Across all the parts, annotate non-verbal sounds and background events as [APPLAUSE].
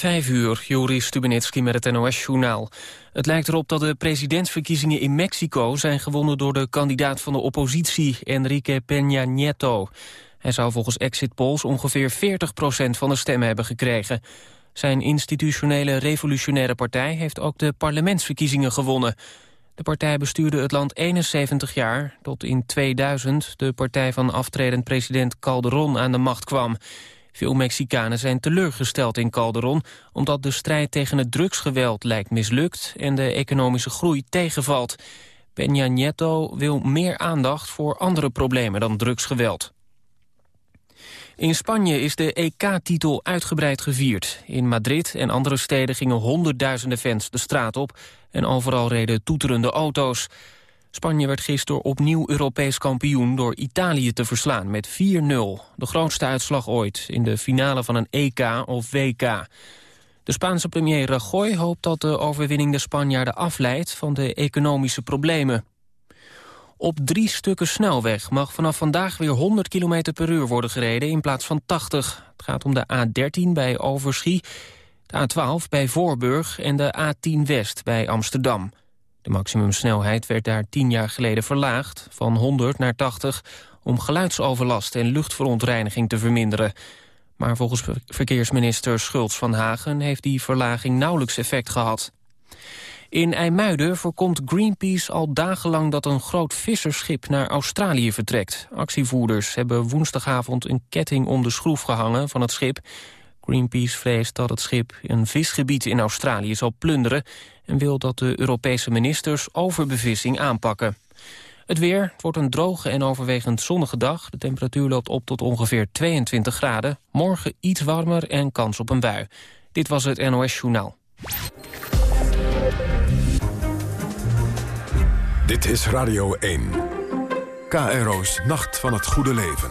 Vijf uur, Joris Stubenitski met het NOS-journaal. Het lijkt erop dat de presidentsverkiezingen in Mexico... zijn gewonnen door de kandidaat van de oppositie, Enrique Peña Nieto. Hij zou volgens exit polls ongeveer 40% van de stemmen hebben gekregen. Zijn institutionele revolutionaire partij heeft ook de parlementsverkiezingen gewonnen. De partij bestuurde het land 71 jaar, tot in 2000 de partij van aftredend president Calderon aan de macht kwam. Veel Mexicanen zijn teleurgesteld in Calderon... omdat de strijd tegen het drugsgeweld lijkt mislukt... en de economische groei tegenvalt. Peña Nieto wil meer aandacht voor andere problemen dan drugsgeweld. In Spanje is de EK-titel uitgebreid gevierd. In Madrid en andere steden gingen honderdduizenden fans de straat op... en overal reden toeterende auto's. Spanje werd gisteren opnieuw Europees kampioen door Italië te verslaan met 4-0. De grootste uitslag ooit in de finale van een EK of WK. De Spaanse premier Rajoy hoopt dat de overwinning de Spanjaarden afleidt van de economische problemen. Op drie stukken snelweg mag vanaf vandaag weer 100 km per uur worden gereden in plaats van 80. Het gaat om de A13 bij Overschie, de A12 bij Voorburg en de A10 West bij Amsterdam. De maximumsnelheid werd daar tien jaar geleden verlaagd, van 100 naar 80... om geluidsoverlast en luchtverontreiniging te verminderen. Maar volgens verkeersminister Schultz van Hagen... heeft die verlaging nauwelijks effect gehad. In IJmuiden voorkomt Greenpeace al dagenlang dat een groot visserschip naar Australië vertrekt. Actievoerders hebben woensdagavond een ketting om de schroef gehangen van het schip. Greenpeace vreest dat het schip een visgebied in Australië zal plunderen... en wil dat de Europese ministers overbevissing aanpakken. Het weer het wordt een droge en overwegend zonnige dag. De temperatuur loopt op tot ongeveer 22 graden. Morgen iets warmer en kans op een bui. Dit was het NOS Journaal. Dit is Radio 1. KRO's Nacht van het Goede Leven.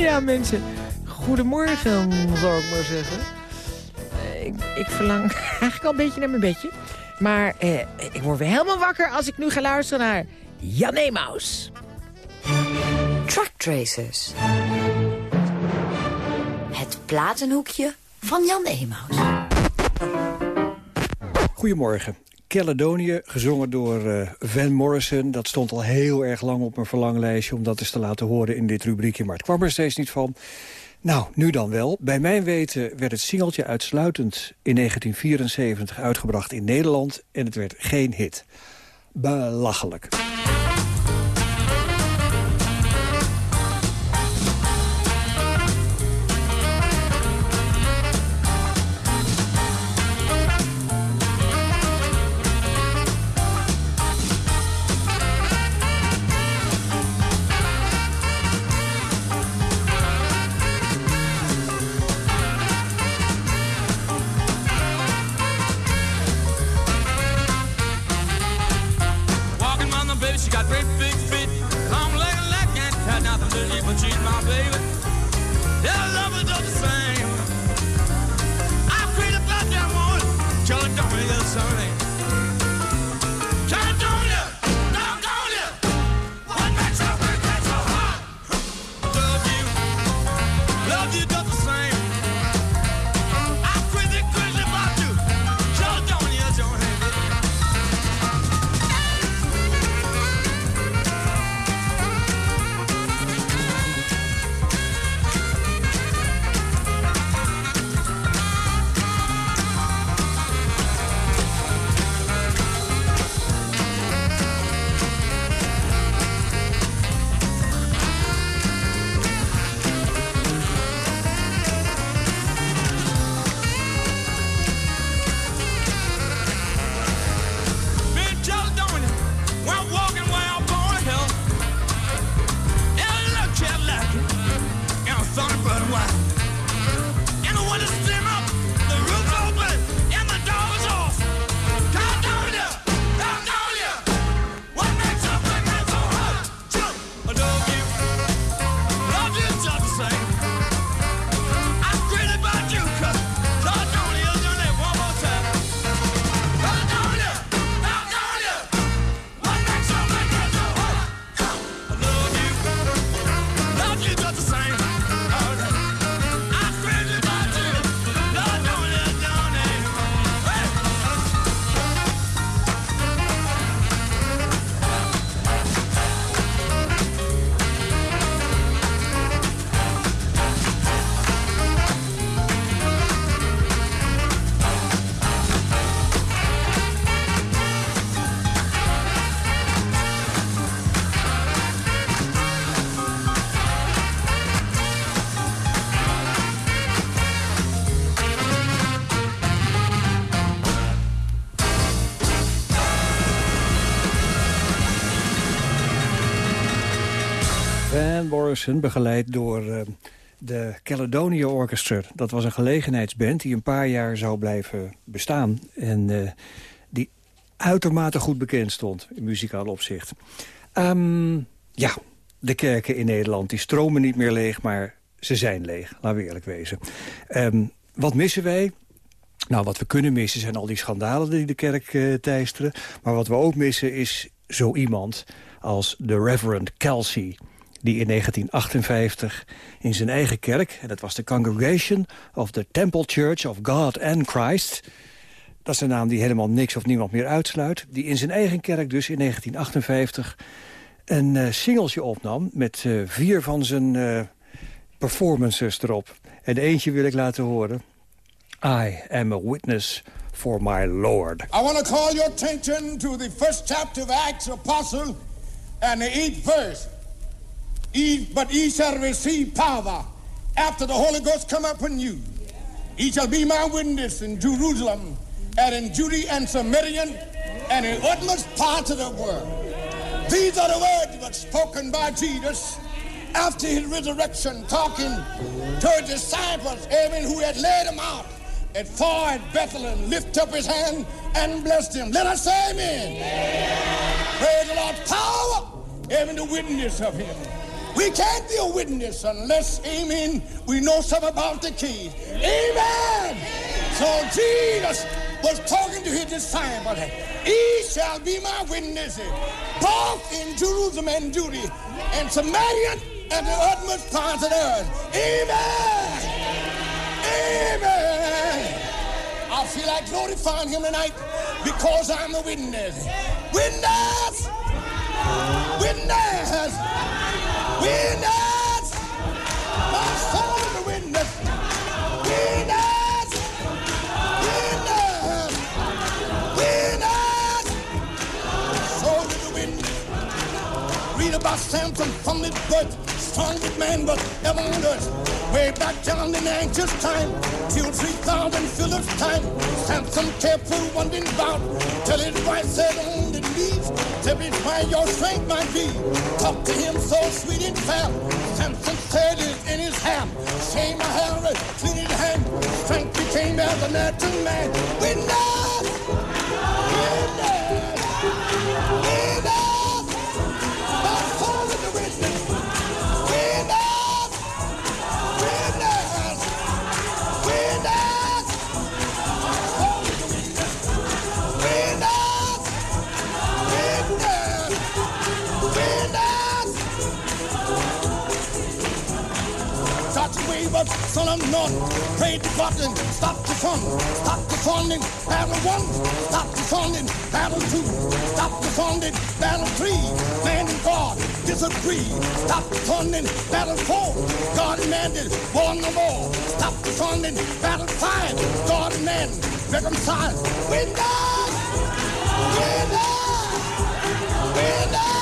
[LAUGHS] ja, mensen. Goedemorgen, zou ik maar zeggen. Eh, Ik, ik verlang [LAUGHS] eigenlijk al een beetje naar mijn bedje. Maar eh, ik word weer helemaal wakker als ik nu ga luisteren naar Jan Emaus. Truck Tracers. Het platenhoekje van Jan Emaus. Goedemorgen. Caledonië, gezongen door eh, Van Morrison. Dat stond al heel erg lang op mijn verlanglijstje... om dat eens te laten horen in dit rubriekje. Maar het kwam er steeds niet van. Nou, nu dan wel. Bij mijn weten werd het singeltje uitsluitend in 1974 uitgebracht in Nederland... en het werd geen hit. Belachelijk. Begeleid door eh, de Caledonia Orchestra. Dat was een gelegenheidsband die een paar jaar zou blijven bestaan. En eh, die uitermate goed bekend stond in muzikaal opzicht. Ehm, ja, de kerken in Nederland die stromen niet meer leeg, maar ze zijn leeg. Laten we eerlijk wezen. Ehm, wat missen wij? Nou, wat we kunnen missen zijn al die schandalen die de kerk uh, teisteren. Maar wat we ook missen is zo iemand als de Reverend Kelsey die in 1958 in zijn eigen kerk... en dat was de Congregation of the Temple Church of God and Christ... dat is een naam die helemaal niks of niemand meer uitsluit... die in zijn eigen kerk dus in 1958 een uh, singeltje opnam... met uh, vier van zijn uh, performances erop. En eentje wil ik laten horen. I am a witness for my Lord. I want to call your attention to the first chapter of Acts Apostle... and the eighth verse. But ye shall receive power after the Holy Ghost come upon you. Ye shall be my witness in Jerusalem and in Judea and Samaria and in utmost parts of the world. These are the words that spoken by Jesus after his resurrection, talking to his disciples, even who had laid him out at far at Bethlehem, lift up his hand and blessed him. Let us say amen. amen. Praise the Lord. Power, even the witness of him. We can't be a witness unless, amen, we know something about the keys. Amen. So Jesus was talking to his disciples. He shall be my witness, both in Jerusalem and Judea, and Samaria and the utmost parts of the earth. Amen. Amen. I feel like glorifying him tonight because I'm a witness. Witness! Witness! Witness! My soul is a witness. Witness! Witness! Witness! Soul is a witness. Read about Samson from his birth. Strongest man was ever on earth. Way back down in anxious time, till 3,000 Phillips time. Samson careful wondering about, till his wife said on the knees, tell me why your strength might be. Talk to him so sweet and fair. Samson said it in his hand. Shame have it, clean his hand. Strength became as a natural man. Witness! Witness! Of North, prayed to God and stop the sun, stop the funding, battle one, stop the funding, battle two, stop the funding, battle three, man and God disagree, stop the funding, battle four, God and man is war no more, stop the funding, battle five, God and man reconcile, win that, win that, win that,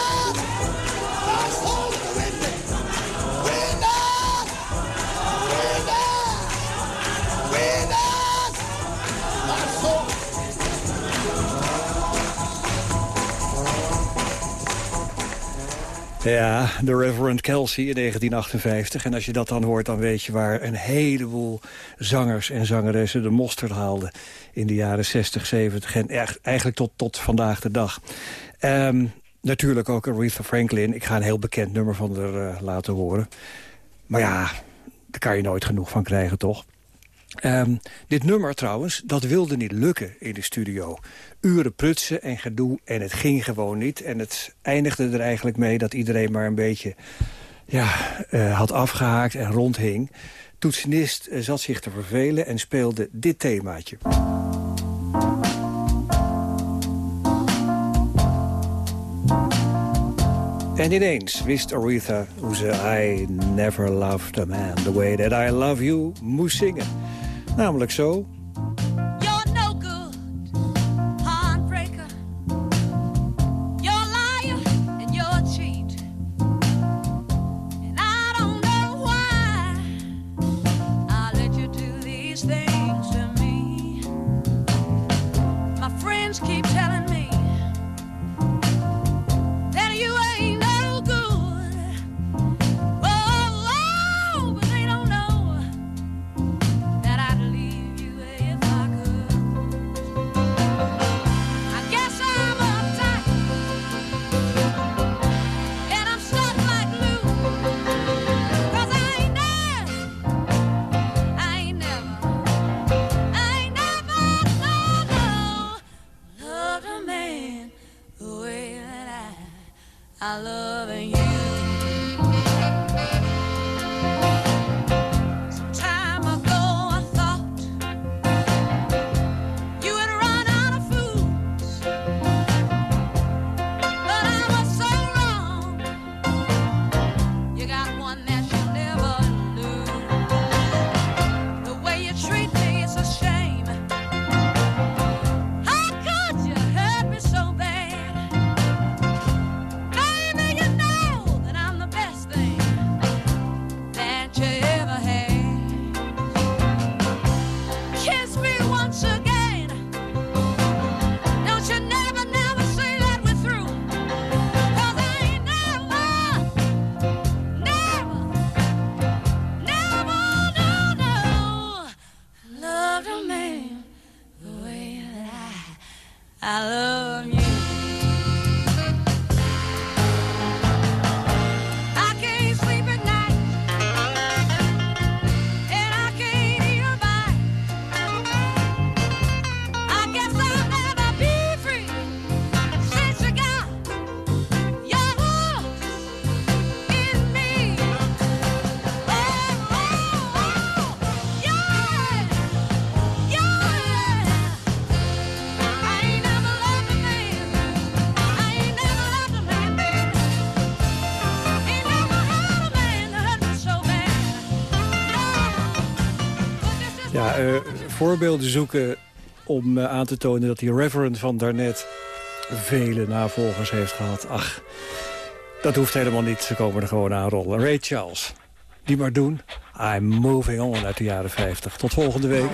Ja, de Reverend Kelsey in 1958. En als je dat dan hoort, dan weet je waar een heleboel zangers en zangeressen de mosterd haalden in de jaren 60, 70 en eigenlijk tot, tot vandaag de dag. Ehm, natuurlijk ook Aretha Franklin. Ik ga een heel bekend nummer van haar eh, laten horen. Maar ja, daar kan je nooit genoeg van krijgen, toch? Ehm, dit nummer trouwens, dat wilde niet lukken in de studio. Uren prutsen en gedoe en het ging gewoon niet. En het eindigde er eigenlijk mee dat iedereen maar een beetje ja, eh, had afgehaakt en rondhing. Toetsenist eh, zat zich te vervelen en speelde dit themaatje. En ineens wist Aretha hoe ze I never loved a man the way that I love you moest zingen. Namelijk zo. voorbeelden zoeken om eh, aan te tonen dat die reverend van daarnet vele navolgers heeft gehad. Ach, dat hoeft helemaal niet. Ze komen er gewoon aan rollen. Ray Charles, die maar doen. I'm moving on uit de jaren 50. Tot volgende week.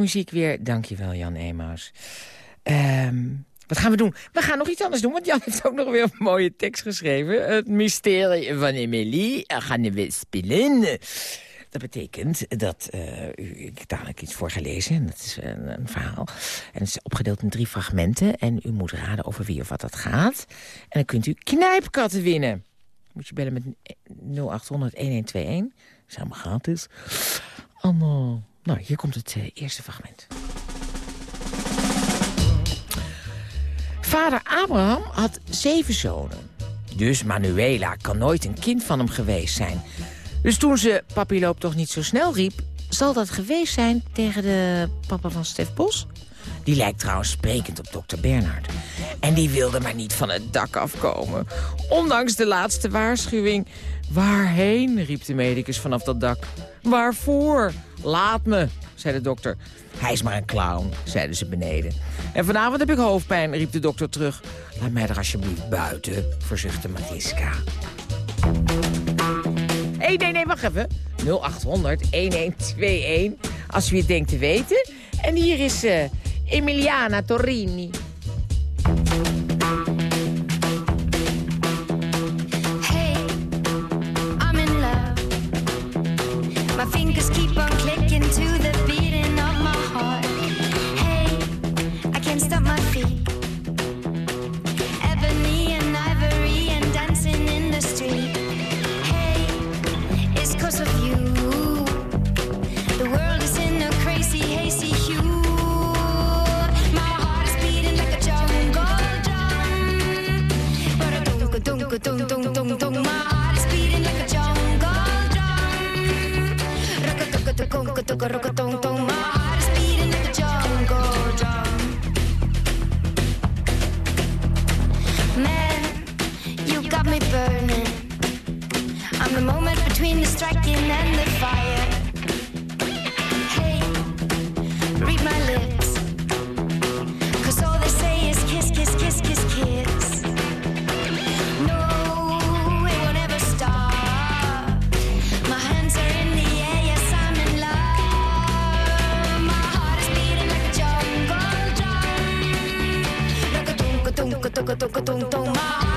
muziek weer. Dankjewel, Jan Emaus. Ehm, wat gaan we doen? We gaan nog iets anders doen, want Jan heeft ook nog weer een mooie tekst geschreven. Het mysterie van Emily gaan we spelen. Dat betekent dat eh, u, ik dadelijk iets voor gelezen. En dat is een, een, verhaal. En het is opgedeeld in drie fragmenten. En u moet raden over wie of wat dat gaat. En dan kunt u knijpkatten winnen. Moet je bellen met 0800-1121. Samen gaat gratis. Allemaal nou, hier komt het eh, eerste fragment. Vader Abraham had zeven zonen. Dus Manuela kan nooit een kind van hem geweest zijn. Dus toen ze papi loopt toch niet zo snel riep... zal dat geweest zijn tegen de papa van Stef Bos? Die lijkt trouwens sprekend op dokter Bernhard. En die wilde maar niet van het dak afkomen. Ondanks de laatste waarschuwing. Waarheen, riep de medicus vanaf dat dak. Waarvoor? Laat me, zei de dokter. Hij is maar een clown, zeiden ze beneden. En vanavond heb ik hoofdpijn, riep de dokter terug. Laat mij er alsjeblieft buiten, verzuchtte Mariska. Hé, nee, nee, wacht even. 0800 1121, als u het denkt te weten. En hier is eh, Emiliana Torrini. Hey, I'm in love. My fingers keep on dunk, dunk, dunk, dunk. My heart is beating like a jungle drum. My heart is beating like a jungle drum. Man, you got me burning. I'm the moment between the striking and the fire. Hey, read my lips. Cause all they say is kiss, kiss, kiss, kiss, kiss. A dunk, a dunk, a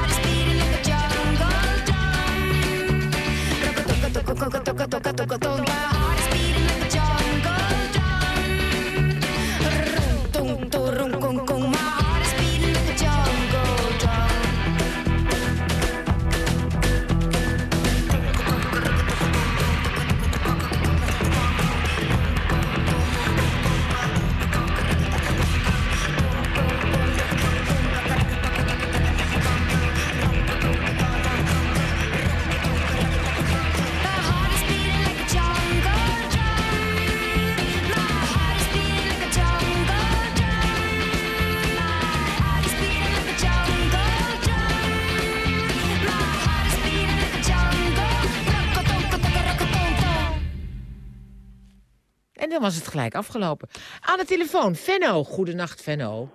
was het gelijk afgelopen. Aan de telefoon, Venno. Goedenacht, Venno.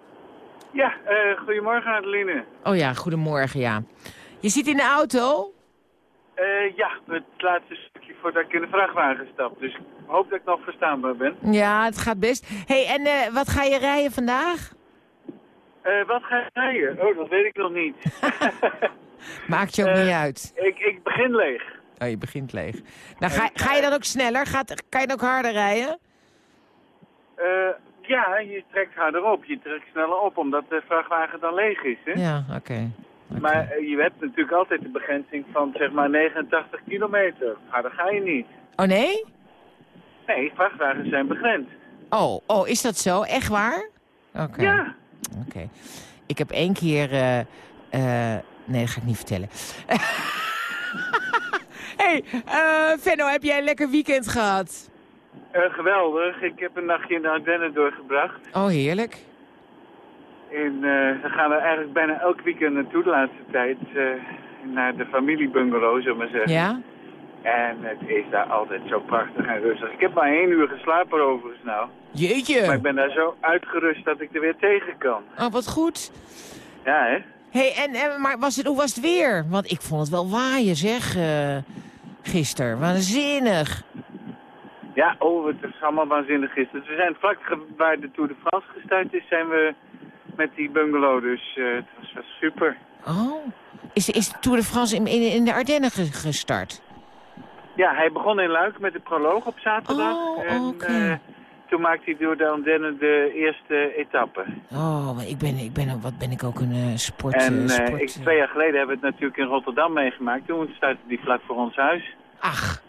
Ja, eh, goedemorgen Adeline. Oh ja, goedemorgen, ja. Je zit in de auto? Eh, ja, het laatste stukje voordat ik in de vrachtwagen stap. Dus ik hoop dat ik nog verstaanbaar ben. Ja, het gaat best. hey, en eh, wat ga je rijden vandaag? Wat ga je rijden? Oh, dat weet ik nog niet. [LAUGHS] [LAUGHS] Maakt je ook niet uit. ik, ik begin leeg. Oh, je begint leeg. Nou, ga, ga je dan ook sneller? Gaat, kan je dan ook harder rijden? Eh, ja, je trekt harder op. Je trekt sneller op, omdat de vrachtwagen dan leeg is. Hè? Ja, oké. Maar eh, je hebt natuurlijk altijd de begrenzing van zeg maar 89 kilometer. Harder ga je niet. Oh, nee? Nee, vrachtwagens zijn begrensd. Oh, oh, is dat zo? Echt waar? Oké. Ja. Oké. Ik heb één keer... eh, nee, dat ga ik niet vertellen. [LAUGHS] hey, Venno, heb jij een lekker weekend gehad? Eh, geweldig. Ik heb een nachtje in de Ardennen doorgebracht. Oh, heerlijk. En eh, we gaan er eigenlijk bijna elk weekend naartoe de laatste tijd. eh, naar de familiebungalow, zullen we maar zeggen. Ja? En het is daar altijd zo prachtig en rustig. Ik heb maar één uur geslapen overigens nou. Jeetje. Maar ik ben daar zo uitgerust dat ik er weer tegen kan. Oh, wat goed. Ja, hè? hey, en, en maar was het, hoe was het weer? Want ik vond het wel waaien, zeg, gisteren. Waanzinnig. Ja, oh, het is allemaal waanzinnig gisteren. We zijn vlak waar de Tour de France gestart is, zijn we met die bungalow. Dus eh, het was, was super. Oh. Is, is de Tour de France in, in, in de Ardennen ge- gestart? Ja, hij begon in Luik met de proloog op zaterdag. Oh, en eh, toen maakte hij door de Ardennen de eerste etappe. Oh, maar ik ben, ik ben, wat ben ik ook een eh, sport... En sport ik, twee jaar geleden hebben we het natuurlijk in Rotterdam meegemaakt. Toen startte die vlak voor ons huis. Ach,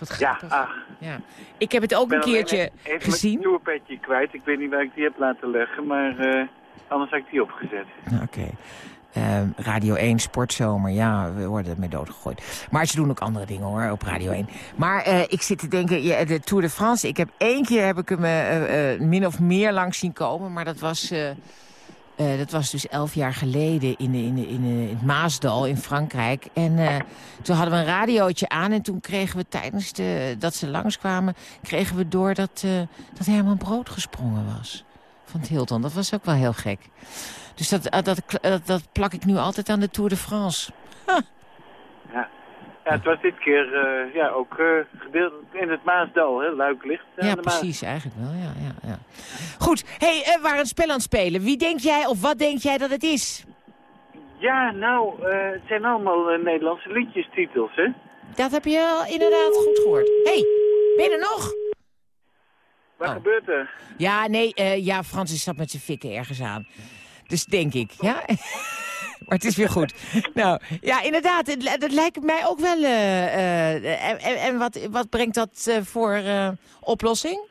wat Ja, grappig. ach. Ja. Ik heb het ook Ik een keertje even gezien. mijn tourpetje kwijt. Ik weet niet waar ik die heb laten leggen, maar eh, anders had ik die opgezet. Oké. Ehm, Radio 1 Sportzomer, ja, we worden ermee doodgegooid. Maar ze doen ook andere dingen hoor, op Radio 1. Maar eh, ik zit te denken, ja, de Tour de France... Ik heb één keer heb ik hem eh, min of meer langs zien komen, maar dat was... eh, eh, dat was dus elf jaar geleden in, in, in, in het Maasdal in Frankrijk. En eh, toen hadden we een radiootje aan en toen kregen we tijdens de, dat ze langskwamen... kregen we door dat, eh, dat Herman Brood gesprongen was van het Hilton. Dat was ook wel heel gek. Dus dat, eh, dat, dat, dat plak ik nu altijd aan de Tour de France. Ja. Ja, het was dit keer eh, ja, ook eh, gedeeld in het Maasdal, hè, Luik ligt Ja, precies, eigenlijk wel. Ja, ja, ja. Goed, hey, eh, we waren een spel aan het spelen. Wie denk jij of wat denk jij dat het is? Ja, nou, het zijn allemaal Nederlandse liedjestitels, hè? Dat heb je wel inderdaad goed gehoord. hey, ben je er nog? Wat Oh. gebeurt er? Ja, nee, ja, Francis zat met zijn fikken ergens aan. Dus denk ik, ja. [LAUGHS] maar het is weer goed. [LAUGHS] nou, ja, inderdaad, het, dat lijkt mij ook wel... eh, eh, en en, en wat, wat brengt dat eh, voor eh, oplossing?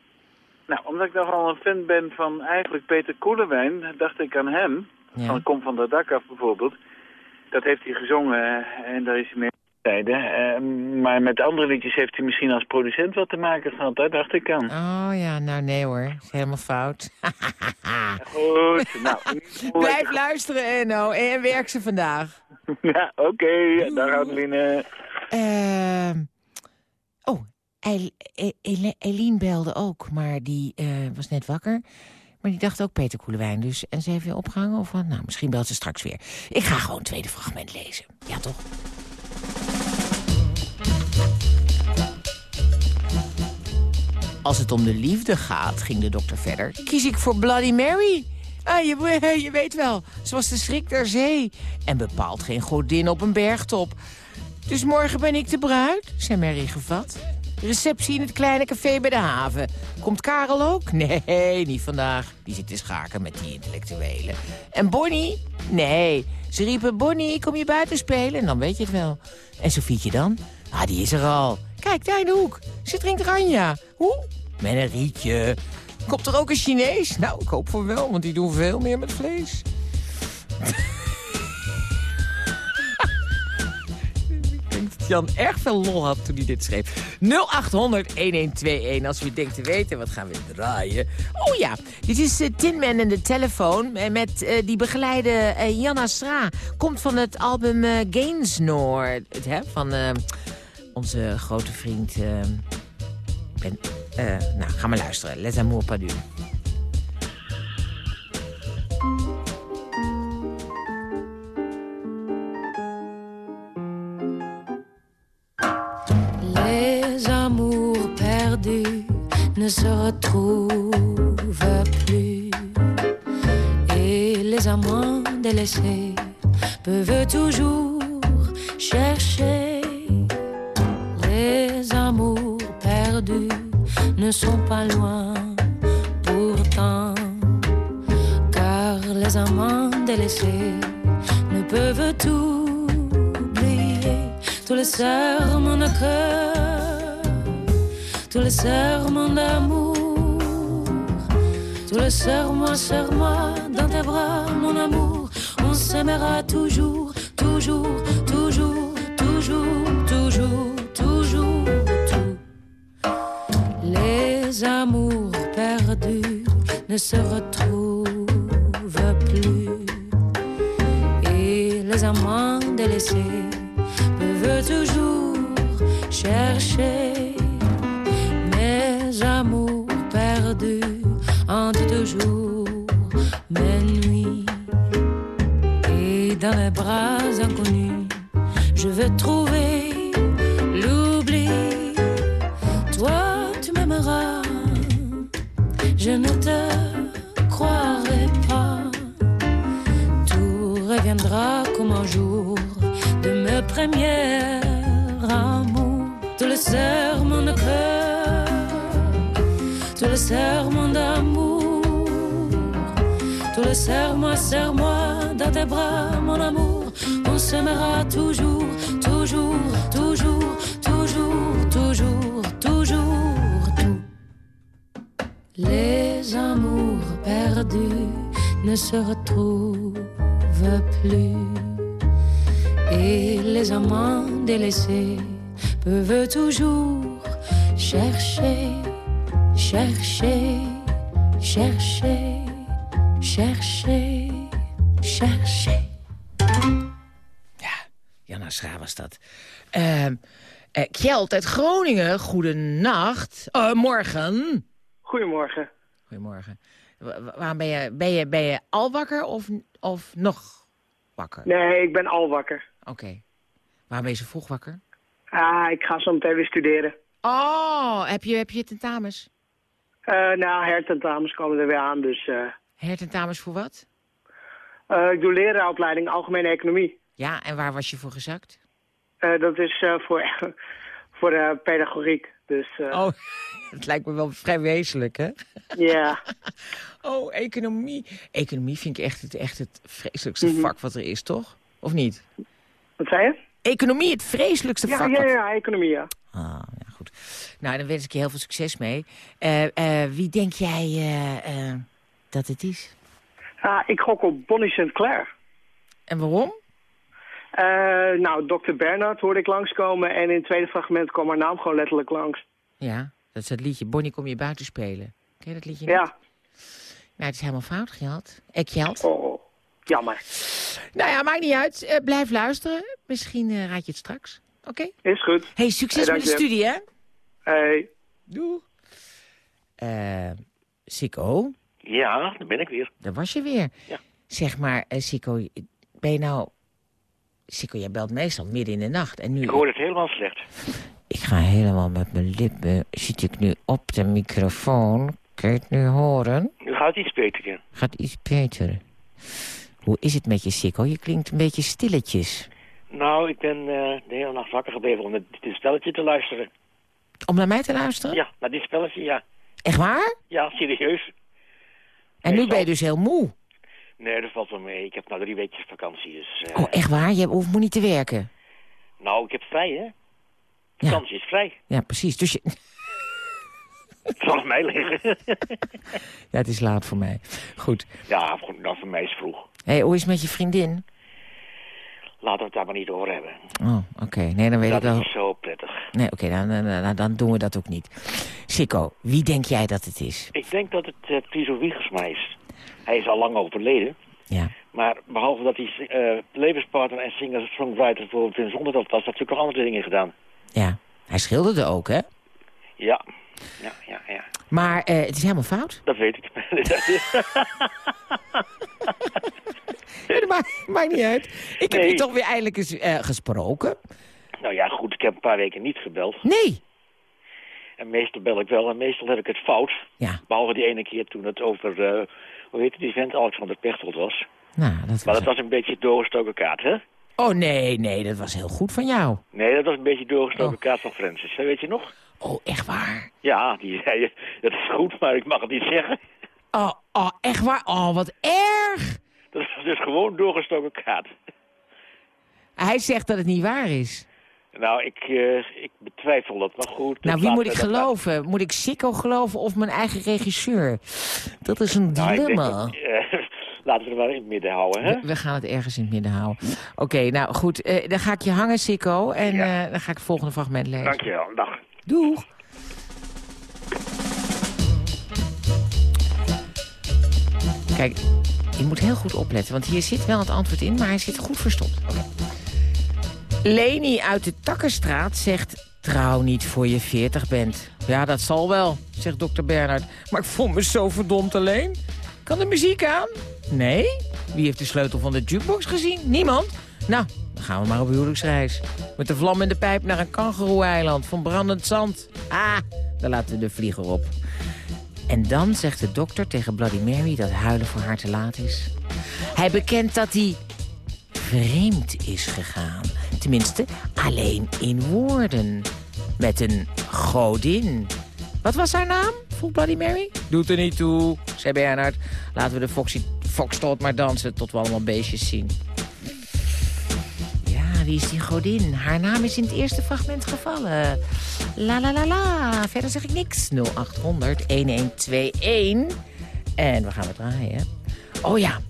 Nou, omdat ik nogal een fan ben van eigenlijk Peter Koelewijn, dacht ik aan hem. Ja. Van Kom van dat dak af bijvoorbeeld. Dat heeft hij gezongen en daar is hij mee opgetreden. Eh, maar met andere liedjes heeft hij misschien als producent wat te maken gehad, daar dacht ik aan. Oh ja, nou nee hoor, is helemaal fout. Goed, [LAUGHS] nou. Blijf luisteren, Enno, en werk ze vandaag. [LAUGHS] Ja, oké. Dag Adeline. Ehm oh, Eline belde ook, maar die eh, was net wakker. Maar die dacht ook Peter Koelewijn. Dus, en ze heeft weer opgehangen of? Nou, misschien belt ze straks weer. Ik ga gewoon het tweede fragment lezen. Ja, toch? Als het om de liefde gaat, ging de dokter verder, kies ik voor Bloody Mary. Ah, je, [LAUGHS] weet wel, zoals de schrik der zee. En bepaalt geen godin op een bergtop. Dus morgen ben ik de bruid, zei Mary gevat. Receptie in het kleine café bij de haven. Komt Karel ook? [LAUGHS] Nee, niet vandaag. Die zit te schaken met die intellectuelen. En Bonnie? Nee. Ze riepen, Bonnie, kom je buiten spelen? En dan weet je het wel. En Sofietje dan? Ah, die is er al. Kijk, daar in de hoek. Ze drinkt Ranja. Hoe? Met een rietje. Komt er ook een Chinees? Nou, ik hoop voor wel, want die doen veel meer met vlees. Ik denk dat Jan erg veel lol had toen hij dit schreef. 0800-1121 als u denkt te weten. Wat gaan we draaien? Oh ja, dit is eh, Tin Man en de telefoon. eh, met eh, die begeleide eh, Janna Stra. Komt van het album Gainsnore. Het, hè, van onze grote vriend... eh, ben, eh, nou, ga maar luisteren. Les amours amours perdus ne se retrouvent plus. Et les amants délaissés peuvent toujours chercher. Ne sont pas loin pourtant. Car les amants délaissés ne peuvent tout oublier. Tous les serments de cœur, tous les serments d'amour, tous les serments, serments dans tes bras, mon amour. On s'aimera toujours, toujours, ne se retrouvent plus. Et les amants délaissés peuvent toujours chercher mes amours perdus hantent toujours mes nuits et dans mes bras inconnus je veux trouver de mes premiers amours. Tous les serments de cœur, tous les serments d'amour, tous les serments, serre-moi dans tes bras, mon amour. On s'aimera toujours, toujours, toujours, toujours, toujours, toujours, tout. Les amours perdus ne se retrouvent délaissés peuvent toujours chercher, chercher, chercher, chercher, chercher. Janna Schra was dat. Ehm eh, Kjeld uit Groningen, goedenacht. Uh, morgen. Goedemorgen. Goedemorgen. Wa- wa- Waarom ben je, ben je, ben je al wakker of, of nog wakker? Nee, ik ben al wakker. Oké. Waarom ben je zo vroeg wakker? Ah, ik ga zo meteen weer studeren. Oh, heb je, heb je tentamens? Eh nou, hertentamens komen er weer aan, dus... eh, Hertentamens voor wat? eh, ik doe leraaropleiding Algemene Economie. Ja, en waar was je voor gezakt? Eh, dat is voor, [LAUGHS] voor pedagogiek, dus... Oh, [LAUGHS] het lijkt me wel vrij wezenlijk, hè? Ja. [LAUGHS] Oh, economie. Economie vind ik echt het, echt het vreselijkste Mhm. vak wat er is, toch? Of niet? Wat zei je? Economie, het vreselijkste Ja, vak. ja, ja, economie, ja. Ah, ja, goed. Nou, dan wens ik je heel veel succes mee. Eh, eh, wie denk jij eh, dat het is? Ah, ik gok op Bonnie St. Clair. En waarom? Nou, Dr. Bernard hoorde ik langskomen en in het tweede fragment kwam haar naam gewoon letterlijk langs. Ja, dat is het liedje. Bonnie, kom je buiten spelen. Ken je dat liedje Ja. Nou, het is helemaal fout, Gjald. Ik Gjald. Oh, jammer. Nou ja, maakt niet uit. Eh, blijf luisteren. Misschien eh, raad je het straks. Oké? Is goed. Hey, succes Hey, met de studie, hè? Hey. Doei. Eh, Sikko, Ja, daar ben ik weer. daar was je weer. Ja. Zeg maar, eh Sikko, ben je nou... Sikko, jij belt meestal midden in de nacht. En nu... Ik hoor het helemaal slecht. Ik ga helemaal met mijn lippen... Zit ik nu op de microfoon? Kun je het nu horen? Nu gaat het iets beter, ja. Gaat iets beter. Hoe is het met je, Sikko? Je klinkt een beetje stilletjes. Nou, ik ben eh, de hele nacht wakker gebleven om naar dit spelletje te luisteren. Om naar mij te luisteren? Ja, naar dit spelletje, ja. Echt waar? Ja, serieus. En nu ben je dus heel moe. Nee, dat valt wel mee. Ik heb nou drie weekjes vakantie, dus... eh, Oh, echt waar? Je hoeft niet te werken. Nou, ik heb vrij, hè. Vakantie is vrij. Ja, precies. Dus je... [LAUGHS] Het zal mij liggen. [LAUGHS] Ja, het is laat voor mij. Goed. ja, voor, nou, voor mij is vroeg. Hey, hoe is het met je vriendin? Laten we het daar maar niet over hebben. Oh, oké. Nee, dan weet dat ik wel... is zo prettig. Nee, oké, dan, dan, dan, dan doen we dat ook niet. Sikko, wie denk jij dat het is? Ik denk dat het uh, Friso Wiegersma is. Hij is al lang overleden. Ja. Maar behalve dat hij uh, levenspartner en singer-songwriter voor Vin Zonder dat was, had hij natuurlijk ook andere dingen gedaan. Ja, hij schilderde ook, hè? Ja, ja, ja, ja. Maar uh, het is helemaal fout. Dat weet ik. [LAUGHS] ja, dat maakt, maakt, niet uit. Ik heb je toch weer eindelijk eens uh, gesproken. Nou ja, goed, ik heb een paar weken niet gebeld. Nee. En meestal bel ik wel en meestal heb ik het fout. Ja. Behalve die ene keer toen het over, uh, hoe heet het, die vent Alexander Pechtold was. Nou, dat was maar dat was een beetje doorgestoken kaart, hè? Oh nee, nee, dat was heel goed van jou. Nee, dat was een beetje doorgestoken oh. kaart van Francis, hè? weet je nog? Oh, echt waar? Ja, die zei, dat is goed, maar ik mag het niet zeggen. Oh, oh echt waar? Oh, wat erg! Dat was dus gewoon doorgestoken kaart. Hij zegt dat het niet waar is. Nou, ik, uh, ik betwijfel dat, maar goed. Nou, wie moet ik geloven? Moet ik Sikko geloven of mijn eigen regisseur? Dat is een nou, dilemma. Dat, uh, [LAUGHS] laten we het maar in het midden houden, hè? We, we gaan het ergens in het midden houden. Oké, okay, nou goed. Uh, dan ga ik je hangen, Sikko. En ja. dan ga ik het volgende fragment lezen. Dankjewel, dag. Doeg. Kijk, je moet heel goed opletten, want hier zit wel het antwoord in, maar hij zit goed verstopt. Leni uit de Takkenstraat zegt... trouw niet voor je 40 bent. Ja, dat zal wel, zegt dokter Bernhard. Maar ik voel me zo verdomd alleen. Kan de muziek aan? Nee? Wie heeft de sleutel van de jukebox gezien? Niemand? Nou, dan gaan we maar op huwelijksreis. Met de vlam in de pijp naar een kangeroe-eiland van brandend zand. Ah, daar laten we de vlieger op. En dan zegt de dokter tegen Bloody Mary dat huilen voor haar te laat is. Hij bekent dat hij vreemd is gegaan. Tenminste, alleen in woorden. Met een godin. Wat was haar naam? vroeg Bloody Mary. Doet er niet toe, zei Bernard. Laten we de Foxy, Foxtrot maar dansen tot we allemaal beestjes zien. Wie is die godin? Haar naam is in het eerste fragment gevallen. La la la la. Verder zeg ik niks. 0800 1121. En we gaan het draaien. Oh ja,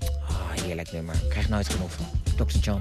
heerlijk nummer. Ik krijg nooit genoeg van. Dr. John.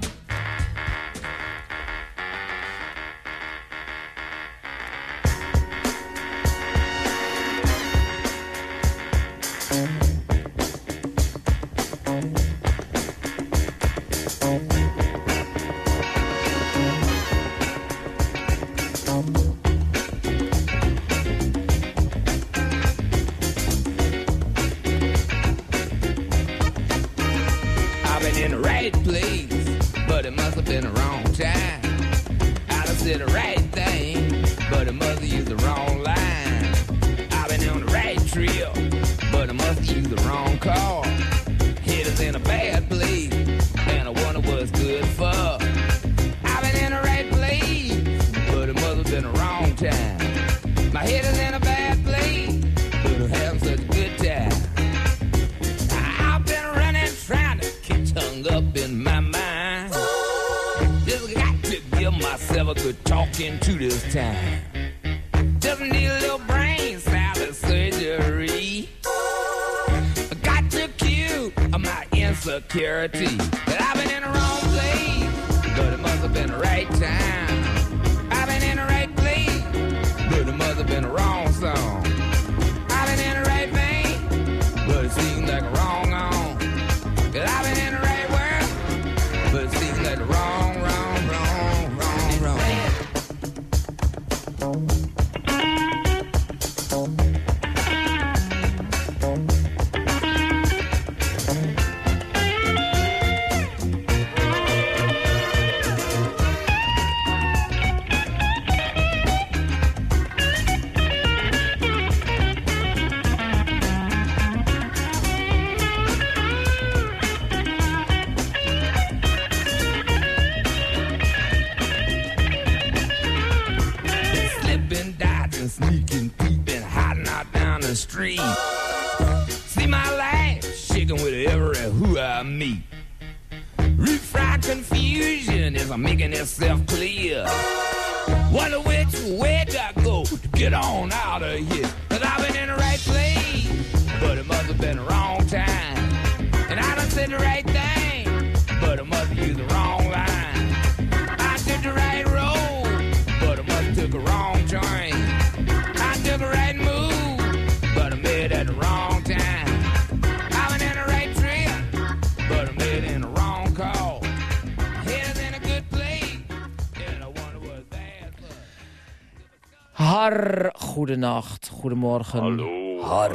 Goedenacht, goedemorgen. Hallo. Har,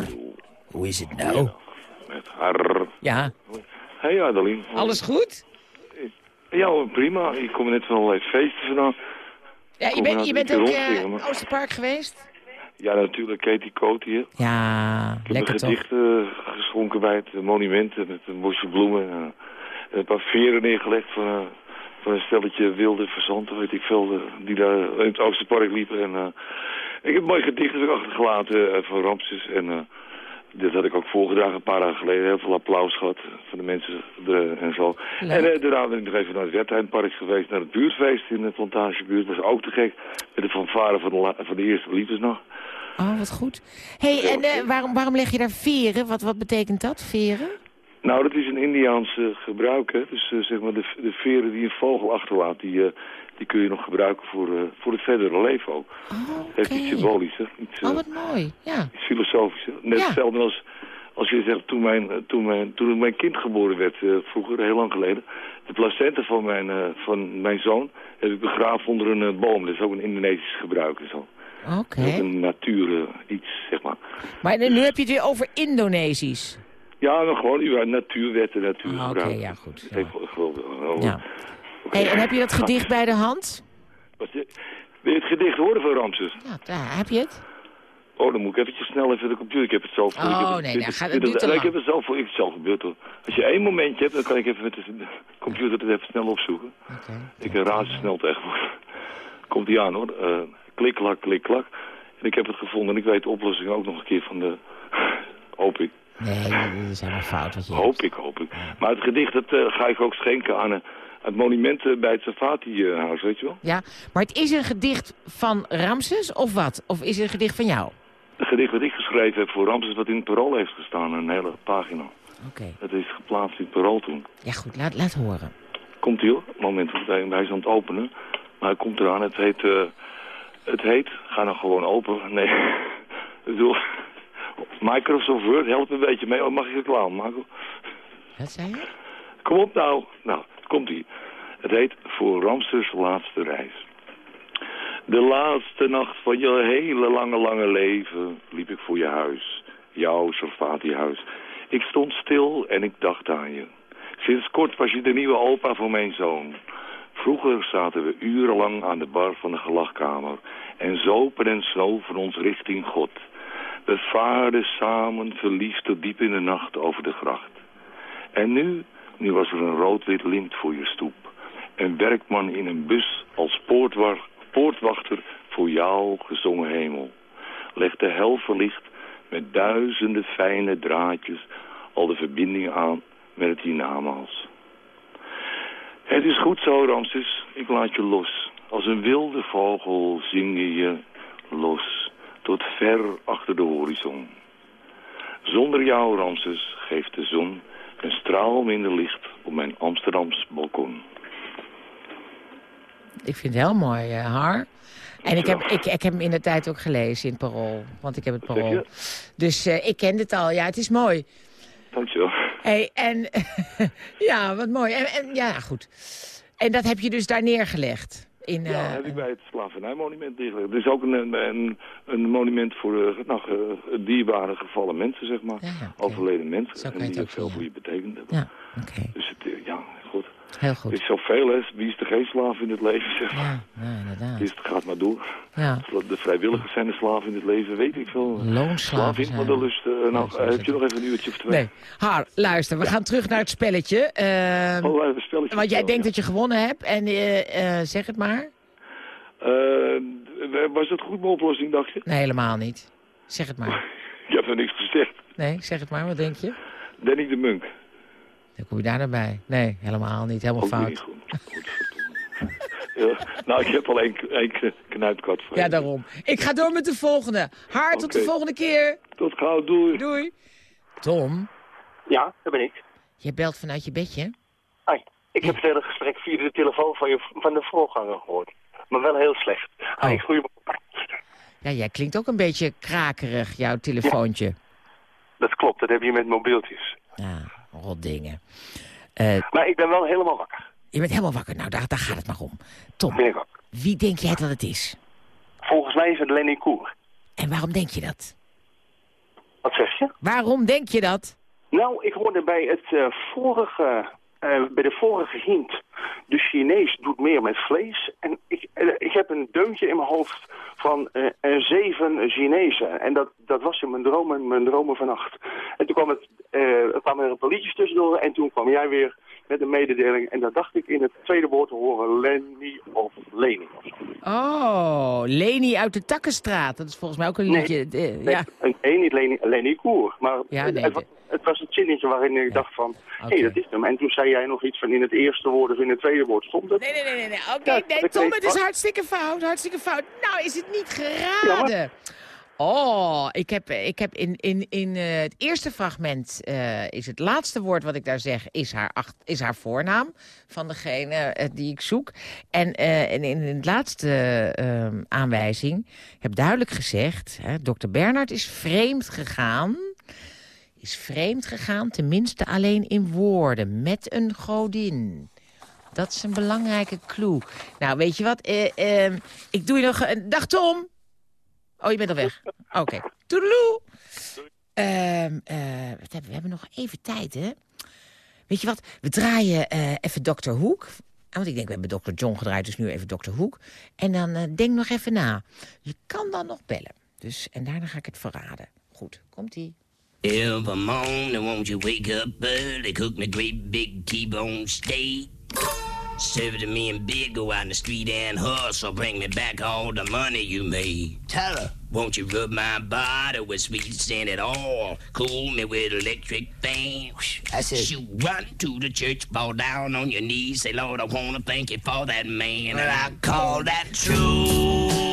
hoe is het nou? Met haar. Ja, Hey Adeline. alles goed? Ja, prima. Ik kom net van allerlei feesten vandaan. Ja, je, je bent een ook eh, in maar- het Oosterpark geweest? Ja, natuurlijk Katie Cote hier. Ja, Ik heb lekker een gedicht eh, geschonken bij het monument eh, met een bosje bloemen. eh, en een paar veren neergelegd van, eh, van een stelletje wilde verzanten, weet ik veel, eh, die daar in het Oosterpark liepen. En, eh, ik heb mooi gedicht ik achtergelaten eh, van Ramses. En eh, dit had ik ook voorgedragen een paar dagen geleden. Heel veel applaus gehad van de mensen er, en zo. Leuk. En eh, daarna ben ik nog even naar het Wertheimpark geweest, naar het buurtfeest in de Plantagebuurt. Dat was ook te gek, met de fanfare van de, van de eerste liefdesnacht. Oh, wat goed. hey, en eh, waarom, waarom leg je daar veren? Wat, wat betekent dat, veren? Nou, dat is een Indiaans eh, gebruik. Hè? Dus eh, zeg maar de, de veren die een vogel achterlaat, die, eh, die kun je nog gebruiken voor, eh, voor het verdere leven ook. Heeft iets symbolisch, hè? Iets, eh, Oh, wat mooi. Ja. iets? Net Ja. hetzelfde als, als je zegt, toen mijn, eh, toen, mijn, toen mijn kind geboren werd, eh, vroeger, heel lang geleden, de placenta van mijn, eh, van mijn zoon heb ik begraven onder een eh, boom. Dat is ook een Indonesisch gebruik en zo. Oké. Is een natuur eh, iets, zeg maar. Maar nu heb je het weer over Indonesisch. Ja, maar gewoon natuurwetten, natuurgebruik. Ah, oké, ja, goed. Even, Ja. Hey, en heb je dat gedicht bij de hand? Wil je het gedicht horen van Ramses? Ja, daar, heb je het? Oh, dan moet ik eventjes snel even de computer. Ik heb het zelf voor. Oh, ik nee, nou, gaat- het te lang. Ik heb het zelf voor. Ik heb het zelf gebeurd hoor. Als je één momentje hebt, dan kan ik even met de computer het even snel opzoeken. Ik ben razendsnel tegenwoordig. Komt die aan hoor. Eh klik, klak, klik, klak. En ik heb het gevonden en ik weet de oplossing ook nog een keer van de... hoop ik. Nee, dat is helemaal fout wat je Hoop ik, hoop ik. Maar het gedicht dat, eh, ga ik ook schenken aan eh, het monument eh, bij het Safati-huis, weet je wel? Ja, maar het is een gedicht van Ramses of wat? Of is het een gedicht van jou? Het gedicht wat ik geschreven heb voor Ramses, wat in het parool heeft gestaan, een hele pagina. Oké. Het is geplaatst in het parool toen. Ja, goed, laat, laat horen. Komt hij hoor. Moment, hij, is aan het openen. Maar hij komt eraan. Het heet... eh, het heet... Ga nou gewoon open. Nee. [LAUGHS] Ik bedoel... Microsoft Word helpt een beetje mee. Oh, mag ik reclame maken? Wat zei je? Kom op nou. Nou, komt ie. Het heet Voor Ramsters laatste reis. De laatste nacht van je hele lange, lange leven liep ik voor je huis. Jouw Sorvati-huis. Ik stond stil en ik dacht aan je. Sinds kort was je de nieuwe opa voor mijn zoon. Vroeger zaten we urenlang aan de bar van de gelachkamer en zopen en snoven ons richting God. We vaarden samen verliefd tot diep in de nacht over de gracht. En nu, nu was er een rood-wit lint voor je stoep. Een werkman in een bus als poortwa- poortwachter voor jouw gezongen hemel. Legde hel verlicht met duizenden fijne draadjes al de verbinding aan met het hiernamaals. Het is goed zo, Ramses. Ik laat je los. Als een wilde vogel zing je je los tot ver achter de horizon. Zonder jou, Ramses, geeft de zon een straal minder licht op mijn Amsterdams balkon. Ik vind het heel mooi, eh, Har. En ik heb, ik, ik heb hem in de tijd ook gelezen in het Parool. Want ik heb het Parool. Dus eh, ik ken het al. Ja, het is mooi. Dankjewel. Hey, en [LAUGHS] ja, wat mooi. En, en, ja, goed. En dat heb je dus daar neergelegd? In, Ja, eh, heb ik bij het slavernijmonument neergelegd. Er is ook een, een, een monument voor eh, nou, eh, dierbare gevallen mensen, zeg maar. Overleden mensen. kan En die het veel voor je betekend hebben. Ja, oké. Dus het, ja. Heel goed. Het is zoveel, hè. Wie is er geen slaaf in het leven, zeg maar. Ja, ja inderdaad. Dus het gaat maar door. Ja. De vrijwilligers zijn de slaaf in het leven, weet ik veel. Loonslaven Slaaf in, maar de lust. eh, nou, eh, heb je nog even een uurtje of twee? Nee. Har, luister, we gaan terug naar het spelletje. Ehm, Oh, even een spelletje want jij denkt dat je gewonnen hebt. En eh, eh, zeg het maar. Eh, was het goed mijn oplossing, dacht je? Nee, helemaal niet. Zeg het maar. [LAUGHS] Je hebt er niks gezegd. Nee, zeg het maar. Wat denk je? Danny de Munk. Dan kom je daar naar bij. Nee, helemaal niet. Helemaal Ook fout. niet Ja, nou, ik heb al één, één voor Ja, daarom. Ik ga door met de volgende. Har, tot de volgende keer. Tot gauw, doei. Doei. Tom, Ja, dat ben ik. je belt vanuit je bedje. Hoi. Ik heb het hele gesprek via de telefoon van, je, van de voorganger gehoord. Maar wel heel slecht. Oh. Goedemorgen. Ja, jij klinkt ook een beetje krakerig, jouw telefoontje. Dat klopt, dat heb je met mobieltjes. Ja, dingen. Eh, Maar ik ben wel helemaal wakker. je bent helemaal wakker. Nou, daar, daar gaat het maar om. Tom, Ben ik wakker. wie denk jij dat het is? Volgens mij is het Lenny Koer. En waarom denk je dat? Wat zeg je? Waarom denk je dat? Nou, ik hoorde bij, het, eh, vorige, bij de vorige hint... de Chinees doet meer met vlees. En ik, eh, ik heb een deuntje in mijn hoofd van eh, eh, zeven Chinezen. En dat, dat was in mijn dromen, mijn dromen vannacht. En toen kwam het, eh, kwamen er een paar liedjes tussendoor... en toen kwam jij weer met een mededeling. En dat dacht ik in het tweede woord te horen Lenny of Leni. Oh, Leni uit de Takkenstraat. Dat is volgens mij ook een liedje. eh, Nee, ja. nee, niet Lenny, Lenny Koer. Maar Ja, nee, het, het was een zinnetje waarin ik dacht van... hé, dat is hem. En toen zei jij nog iets van in het eerste woord of in het tweede woord stond het. Nee, nee, nee, nee. nee. Oké, Ja, nee, Tom, het is hartstikke fout. Hartstikke fout. Nou, is het niet geraden. Oh, ik heb, ik heb in, in, in eh, het eerste fragment eh, is het laatste woord wat ik daar zeg, is haar, acht, is haar voornaam van degene eh, die ik zoek. En, eh, en in, in het laatste eh, aanwijzing heb duidelijk gezegd, hè, dokter Bernard is vreemd gegaan. Is vreemd gegaan, tenminste alleen in woorden, met een godin. Dat is een belangrijke clue. Nou, weet je wat? Eh, eh, ik doe je nog een... Dag Tom! Oh, je bent al weg. Oké. Toedeloe! Ehm, eh, we hebben nog even tijd, hè? Weet je wat? We draaien eh, even Dr. Hoek. Want ik denk, we hebben Dr. John gedraaid, dus nu even Dr. Hoek. En dan denk nog even na. Je kan dan nog bellen. Dus, en daarna ga ik het verraden. Goed, komt-ie. Every morning, won't you wake up early, cook me a great big T-bone steak. Serve it to me in bed, go out in the street and hustle, bring me back all the money you made. Tell her. Won't you rub my body with sweet scented oil, cool me with electric fan. That's it. You run to the church, fall down on your knees, say, Lord, I wanna thank you for that man, and I call that true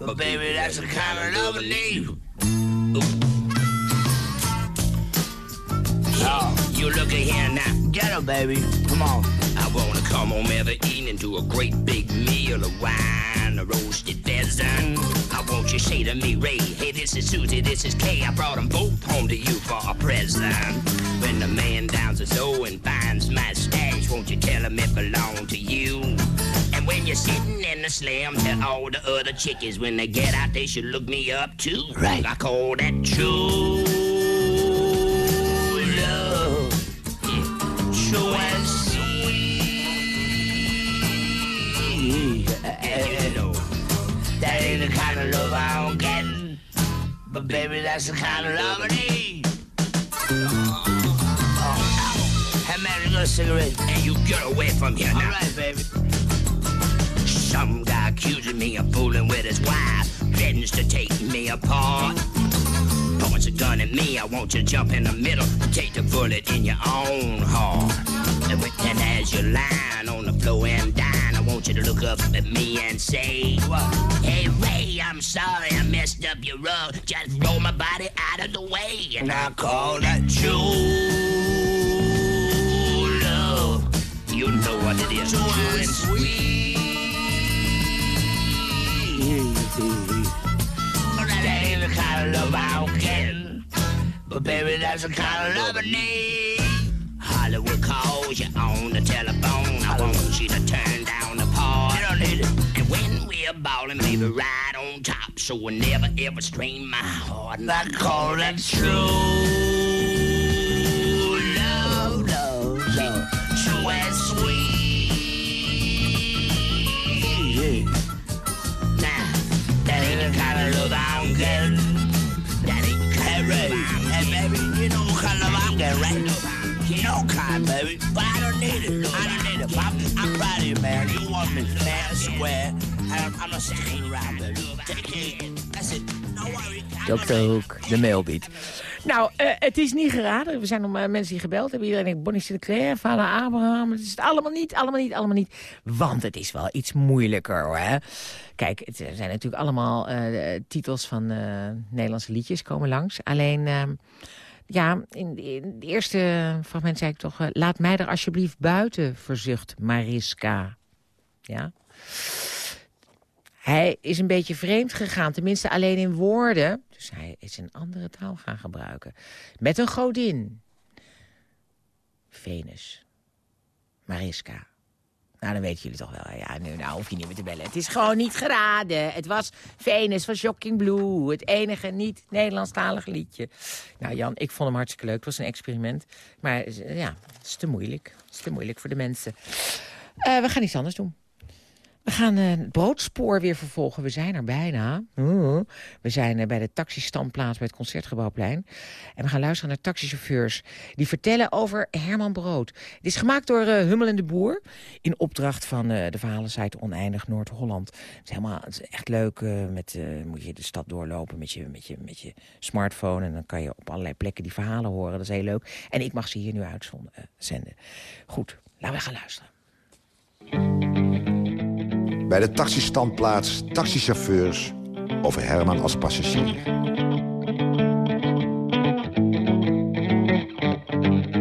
But baby, that's the kind of love I need. Oh, you look at here now. Get her, baby. Come on. I wanna come home every evening to a great big meal of wine, a roasted pheasant. I want you say to me, Ray, hey, this is Susie, this is Kay. I brought them both home to you for a present. When the man downs his O and finds my stash, won't you tell him it belonged to you? And when you're sitting in the slam, tell all the other chickies when they get out, they should look me up too. Right. I call that true But baby, that's the kind of love I need. Oh, hey man, you got a cigarette? And you get away from here now. All right, baby. Some guy accusing me of fooling with his wife, threatens to take me apart. Points a gun at me, I want you to jump in the middle, take the bullet in your own heart. And, when- and as you lying on the floor and dying, I want you to look up at me and say, Hey Ray, I'm sorry I messed up your rug. Just roll my body out of the way, and I call that true love. You know what it is, true and sweet. That ain't the kind of love I'm getting. But baby, that's the kind of love I need. Hollywood calls you on the telephone. I want you to turn down the part. You don't need it. And when we're ballin', baby, right on top. So we never ever strain my heart. And I call that true love, love, love. True and sweet. Now, that ain't the kind of baby, you know kind of right? No kind, baby. But I don't need it. I don't need it. I'm, I'm proud of you, man. You want me fair, square. I'm, I'm not sticking around, baby. Take it. That's it. No worry. Dr. Hoek, de mailbeat. Nou, eh, het is niet geraden. We zijn om eh, mensen die gebeld hebben. Iedereen denkt Bonnie Sinclair, vader Abraham. Het is het allemaal niet, allemaal niet, allemaal niet. Want het is wel iets moeilijker, hoor. Hè? Kijk, het zijn natuurlijk allemaal eh, titels van Nederlandse liedjes komen langs. Alleen, eh, ja, in, het eerste fragment zei ik toch... eh, laat mij er alsjeblieft buiten, verzucht Mariska. Ja. Hij is een beetje vreemd gegaan, tenminste alleen in woorden. Dus hij is een andere taal gaan gebruiken. Met een godin. Venus. Mariska. Nou, dan weten jullie toch wel. Ja, nu nou hoef je niet meer te bellen. Het is gewoon niet geraden. Het was Venus van Shocking Blue. Het enige niet-Nederlandstalig liedje. Nou Jan, ik vond hem hartstikke leuk. Het was een experiment. Maar eh, ja, het is te moeilijk. Het is te moeilijk voor de mensen. Eh, we gaan iets anders doen. We gaan eh, het broodspoor weer vervolgen. We zijn er bijna. Oh. We zijn eh, bij de taxistandplaats bij het Concertgebouwplein. En we gaan luisteren naar taxichauffeurs. Die vertellen over Herman Brood. Het is gemaakt door eh, Hummel en de Boer. In opdracht van eh, de verhalensite Oneindig Noord-Holland. Het is, helemaal, het is echt leuk. met, moet je de stad doorlopen met je, met, je, met je smartphone. En dan kan je op allerlei plekken die verhalen horen. Dat is heel leuk. En ik mag ze hier nu uitzenden. Goed, laten we gaan luisteren. Bij de taxistandplaats taxichauffeurs over Herman als passagier.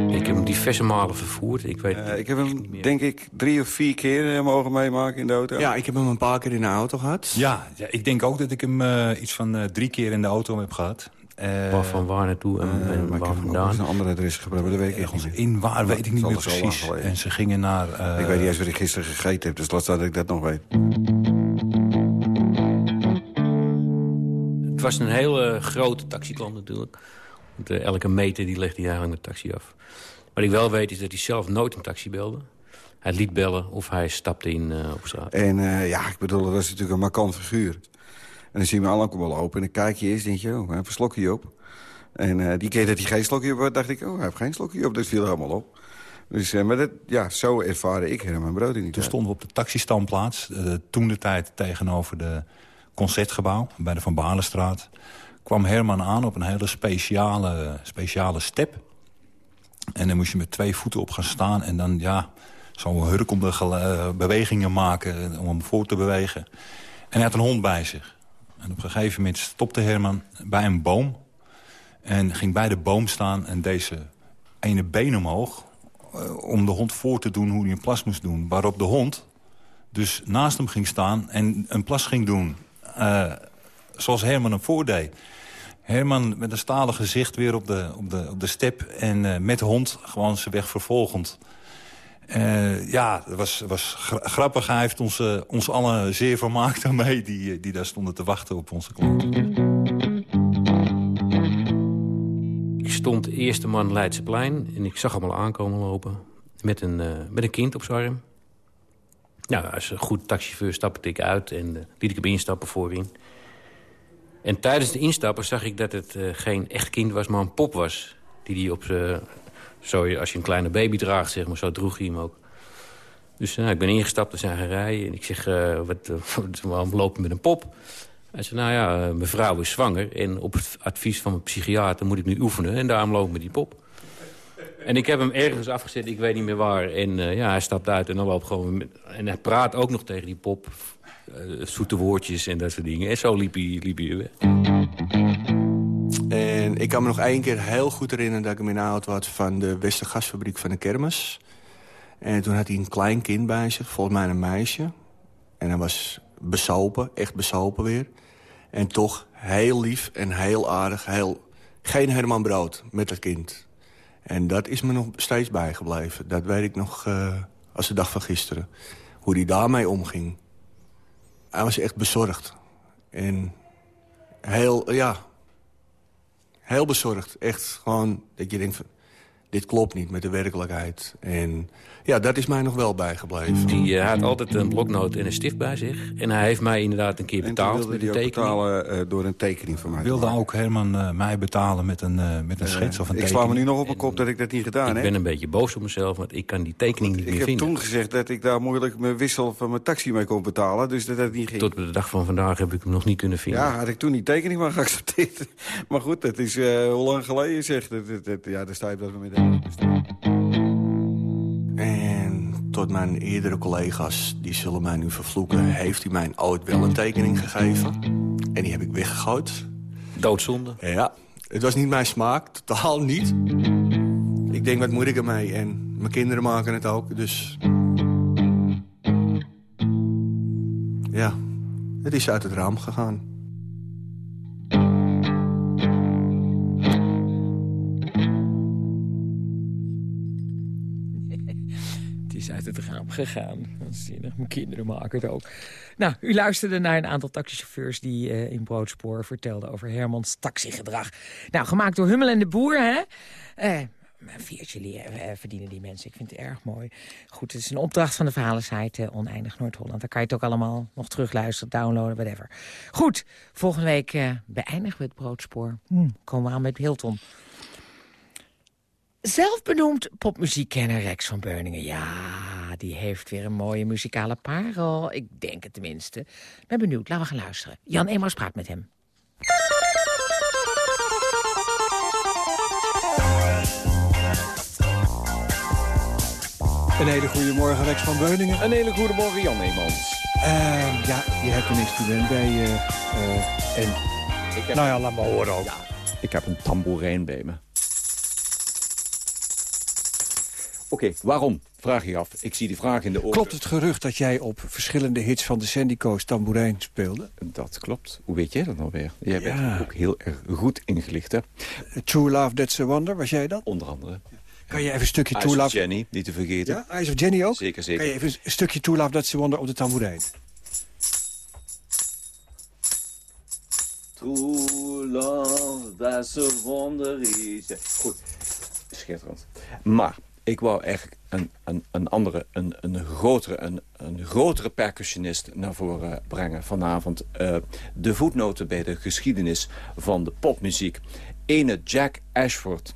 Ik heb hem diverse malen vervoerd. Ik, weet, Eh, ik heb hem, denk ik, drie of vier keer eh, mogen meemaken in de auto. Ja, ik heb hem een paar keer in de auto gehad. Ja, ja, ik denk ook dat ik hem eh, iets van drie keer in de auto heb gehad. Eh, Waar van waar naartoe en, Eh, en waar vandaan? eens een andere adres gebruikt, maar dat weet ik echt niet in waar weet ik niet meer is precies. En ze gingen naar... eh, Ik weet niet eens wat ik gisteren gegeten heb, dus laat staan dat ik dat nog weet. Het was een hele grote taxiklant natuurlijk. Want, eh, elke meter die legde hij eigenlijk met taxi af. Wat ik wel weet is dat hij zelf nooit een taxi belde. Hij liet bellen of hij stapte in eh, op straat. En eh, ja, ik bedoel, dat is natuurlijk een markant figuur. En dan zie je me allemaal lopen en dan kijk je eens, denk je, oh, hij heeft een slokje op. En eh, die keer dat hij geen slokje op had, dacht ik, oh, hij heeft geen slokje op. Dat viel helemaal op. Dus, eh, maar dat, ja, zo ervaren ik Herman Brood in die Toen stonden we op de taxistandplaats. eh, toen de tijd tegenover de Concertgebouw, bij de Van Balenstraat. Kwam Herman aan op een hele speciale, speciale step. En dan moest je met twee voeten op gaan staan. En dan, ja, zo hurkende bewegingen maken om hem voor te bewegen. En hij had een hond bij zich. En op een gegeven moment stopte Herman bij een boom. En ging bij de boom staan en deze ene been omhoog... eh, om de hond voor te doen hoe hij een plas moest doen. Waarop de hond dus naast hem ging staan en een plas ging doen. eh, zoals Herman hem voordeed. Herman met een stalen gezicht weer op de, op de, op de step... en eh, met de hond gewoon zijn weg vervolgend. Eh, ja, het was, was gra- grappig. Hij heeft ons, eh, ons allen zeer vermaakt daarmee... Die, eh, die daar stonden te wachten op onze klant. Ik stond eerste man Leidseplein en ik zag hem al aankomen lopen. Met een, met een kind op zijn arm. Nou, als een goed taxichauffeur stapte ik uit en liet ik hem instappen voorin. En tijdens de instappen zag ik dat het geen echt kind was, maar een pop was. Die hij op zijn... Zo, als je een kleine baby draagt, zeg maar, zo droeg hij hem ook. Dus eh, ik ben ingestapt in zijn rij en ik zeg, eh, [LAUGHS] wat, waarom loop je met een pop? Hij zei, nou ja, mijn vrouw is zwanger en op het advies van mijn psychiater moet ik nu oefenen. En daarom loop ik met die pop. En ik heb hem ergens afgezet, ik weet niet meer waar. En ja, hij stapt uit en dan loopt gewoon... en hij praat ook nog tegen die pop. zoete woordjes en dat soort dingen. En zo liep hij, liep hij weg. En ik kan me nog één keer heel goed herinneren dat ik hem in auto had van de Westergasfabriek van de Kermis. En toen had hij een klein kind bij zich, volgens mij een meisje. En hij was besopen, echt besopen weer. En toch heel lief en heel aardig. Heel, geen Herman Brood met dat kind. En dat is me nog steeds bijgebleven. Dat weet ik nog eh, als de dag van gisteren. Hoe hij daarmee omging. Hij was echt bezorgd. En heel, ja, heel bezorgd. Echt gewoon dat je denkt van... dit klopt niet met de werkelijkheid. En ja, dat is mij nog wel bijgebleven. Die eh, had altijd een bloknoot en een stift bij zich. En hij heeft mij inderdaad een keer betaald wilde met die een ook tekening. betalen eh, door een tekening van mij. te Wilde maken. ook Herman eh, mij betalen met een, met een schets of een ik tekening? sla me nu nog op mijn kop dat ik dat niet gedaan Ik heb. ben een beetje boos op mezelf, want ik kan die tekening niet Ik meer heb vinden. toen gezegd dat ik daar moeilijk mijn wissel van mijn taxi mee kon betalen. Dus dat dat niet ging. Tot op de dag van vandaag heb ik hem nog niet kunnen vinden. Ja, had ik toen die tekening maar geaccepteerd. [LAUGHS] Maar goed, dat is eh, hoe lang geleden zeg. Dat, dat, dat- ja, daar sta je op dat moment. En tot mijn eerdere collega's, die zullen mij nu vervloeken... heeft hij mij ooit wel een tekening gegeven. En die heb ik weggegooid. Doodzonde. Ja, het was niet mijn smaak, totaal niet. Ik denk, wat moet ik ermee? En mijn kinderen maken het ook, dus... Ja, het is uit het raam gegaan. Uit het raam gegaan. Dat zinnig. Mijn kinderen maken het ook. Nou, u luisterde naar een aantal taxichauffeurs... die eh, in Broodspoor vertelden over Hermans taxigedrag. Nou, gemaakt door Hummel en de Boer, hè? Eh, een viertje eh, verdienen die mensen. Ik vind het erg mooi. Goed, het is een opdracht van de verhalensite Oneindig Noord-Holland. Daar kan je het ook allemaal nog terugluisteren, downloaden, whatever. Goed, volgende week beëindigen we het Broodspoor. Hm, komen we aan met Hilton. Zelfbenoemd popmuziekkenner Rex van Beuningen. Ja, die heeft weer een mooie muzikale parel. Ik denk het tenminste. Ben benieuwd, laten we gaan luisteren. Jan Emaus praat met hem. Een hele goede morgen, Rex van Beuningen. Een hele goede morgen, Jan Eemans. Eh, ja, je hebt een instrument bij je. eh, en... Ik heb... Nou ja, laat maar horen ook. Ik heb een tamboerijn bij me. Oké, waarom? Vraag je af. Ik zie die vraag in de ogen. Klopt het gerucht dat jij op verschillende hits van de Sandico's tamboerijn speelde? Dat klopt. Hoe weet jij dat nou weer? Jij Ja. bent ook heel erg goed ingelicht, hè? True Love, That's a Wonder, was jij dat? Onder andere. Kan je even een stukje True of Love... Jenny, niet te vergeten. Ja, Eyes of Jenny ook? Zeker, zeker. Kan je even een stukje True Love, That's a Wonder op de tamboerijn? True love, that's a wonder is... Goed, schitterend. Maar ik wou eigenlijk een, een, een andere, een, een, grotere, een, een grotere percussionist naar voren brengen vanavond. Eh, de voetnoten bij de geschiedenis van de popmuziek. Ene Jack Ashford.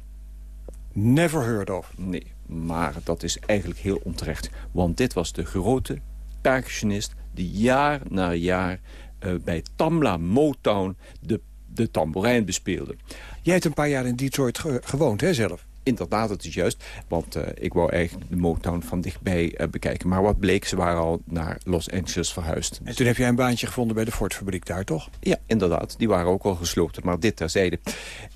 Never heard of. Nee, maar dat is eigenlijk heel onterecht. Want dit was de grote percussionist die jaar na jaar eh, bij Tamla Motown de, de tamboerijn bespeelde. Jij hebt een paar jaar in Detroit ge- gewoond, hè, zelf? Inderdaad, het is juist. Want eh, ik wou eigenlijk de Motown van dichtbij eh, bekijken. Maar wat bleek, ze waren al naar Los Angeles verhuisd. En toen heb jij een baantje gevonden bij de Ford-fabriek daar, toch? Ja, inderdaad. Die waren ook al gesloten. Maar dit terzijde.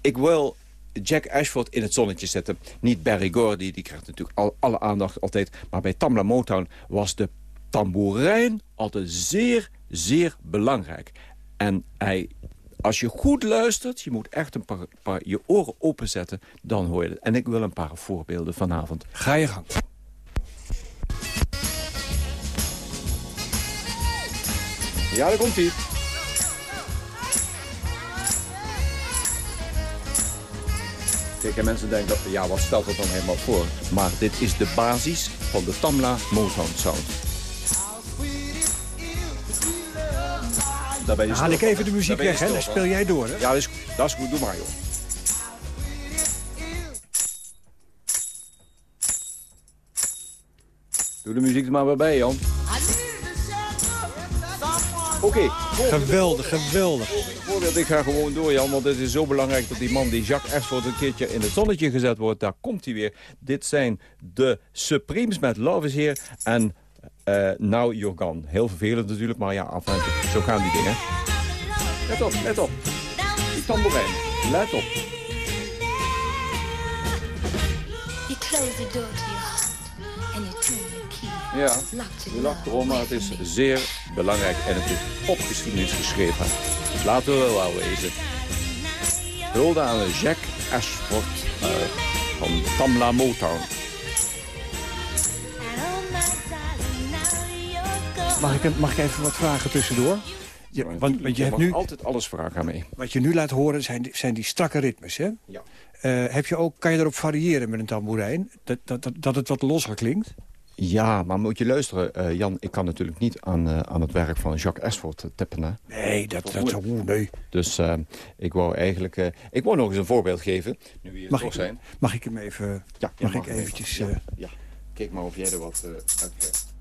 Ik wil Jack Ashford in het zonnetje zetten. Niet Barry Gordy, die krijgt natuurlijk al, alle aandacht altijd. Maar bij Tamla Motown was de tamboerijn altijd zeer, zeer belangrijk. En hij, als je goed luistert, je moet echt een paar, paar je oren openzetten, dan hoor je het. En ik wil een paar voorbeelden vanavond. Ga je gang. Ja, daar komt hij. Kijk, en mensen denken, dat, ja, wat stelt dat dan helemaal voor? Maar dit is de basis van de Tamla Motown Sound. Daar ben je haal ik even de muziek weg, hè? Dan speel jij door, hè? Ja, dat is, dat is goed. Doe maar, joh. Doe de muziek er maar weer bij, Jan. Oké, Geweldig, geweldig. Voorbeeld, ik ga gewoon door, Jan, want het is zo belangrijk dat die man die Jacques Ashford een keertje in het zonnetje gezet wordt. Daar komt hij weer. Dit zijn de Supremes met Love is Here en eh Now You're Gone. Heel vervelend natuurlijk, maar ja, afhankelijk. Zo gaan die dingen. Let op, let op. Die tamboerijn. Let op. You close the door to your heart and you turn the key. Ja, u lacht erom, maar het is zeer belangrijk en het is op geschiedenis geschreven. Laten we wel wezen. Hulde aan Jack Ashford eh, van Tamla Motown. Mag ik, mag ik even wat vragen tussendoor? Je, want, want je hebt nu, altijd alles vragen aan mij. wat je nu laat horen zijn, die- zijn die strakke ritmes, hè? Ja. Eh, heb je ook, kan je erop variëren met een tamboerijn? Dat, dat, dat, dat het wat losser klinkt? Ja, maar moet je luisteren, eh, Jan. Ik kan natuurlijk niet aan, eh, aan het werk van Jacques Ashford tippen. Hè? Nee, dat, dat zo, nee. Dus ik wou eigenlijk... ik wou nog eens een voorbeeld geven. Nu we hier Mag toch ik, zijn. mag ik hem even... Ja, mag je ik eventjes... even. Ja, ja. Kijk maar of jij er wat uit krijgt.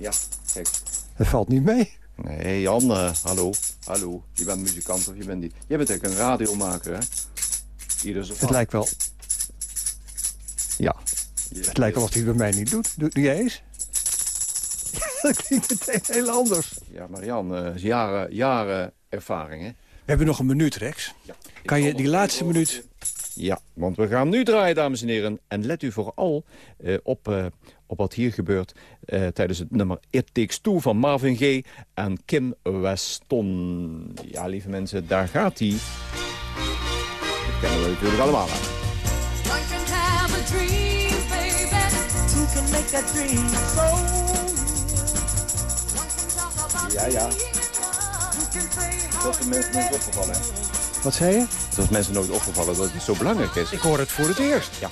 Ja, kijk. Het valt niet mee. Nee, Jan, eh, hallo. Hallo. Je bent muzikant of je bent niet. Jij bent eigenlijk een radiomaker, hè? Ieder zijn Het lijkt wel... Ja. Het lijkt wel of hij het bij mij niet doet. Doe, doe jij eens? [LAUGHS] dat klinkt meteen heel anders. Ja, maar Jan, eh, jaren, jaren ervaring, hè? We hebben nog een minuut, Rex. Kan je die laatste minuut... Ja, want we gaan nu draaien, dames en heren. En let u vooral eh, op, op wat hier gebeurt eh, tijdens het nummer It Takes Two van Marvin Gaye en Kim Weston. Ja, lieve mensen, daar gaat hij. Dat kennen we natuurlijk allemaal. hè. One can have a dream, baby. Two can make that dream so Ja, ja. Dat is mensen nooit opgevallen, hè? Wat zei je? Dat is mensen nooit opgevallen dat het zo belangrijk is. Ik hoor het voor het eerst. Ja,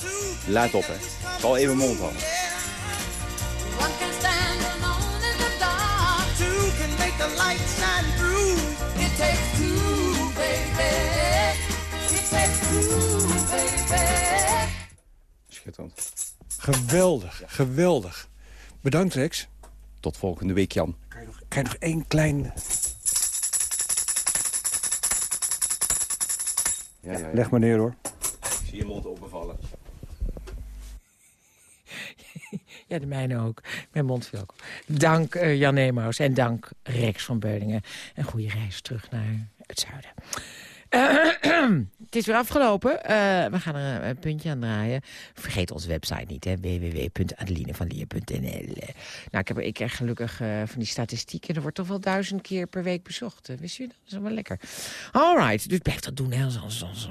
let op, hè. Ik zal even mond houden. Schitterend. Geweldig, geweldig. Bedankt, Rex. Tot volgende week, Jan. Kan je nog één klein... Ja, ja, ja. Leg maar neer, hoor. Ik zie je mond openvallen. Ja, de mijne ook. Mijn mond viel ook. Dank eh, Jan Emaus en dank Rex van Beuningen. Een goede reis terug naar het zuiden. [CLEARS THROAT] Het is weer afgelopen. Eh, we gaan er een, puntje aan draaien. Vergeet onze website niet, hè. www.adelinevanlier.nl Nou, ik heb ik krijg gelukkig eh, van die statistieken. Er wordt toch wel duizend keer per week bezocht. Eh, Wist je dat? Dat is wel lekker. Alright, dus blijf dat doen. Hè. Anders, anders,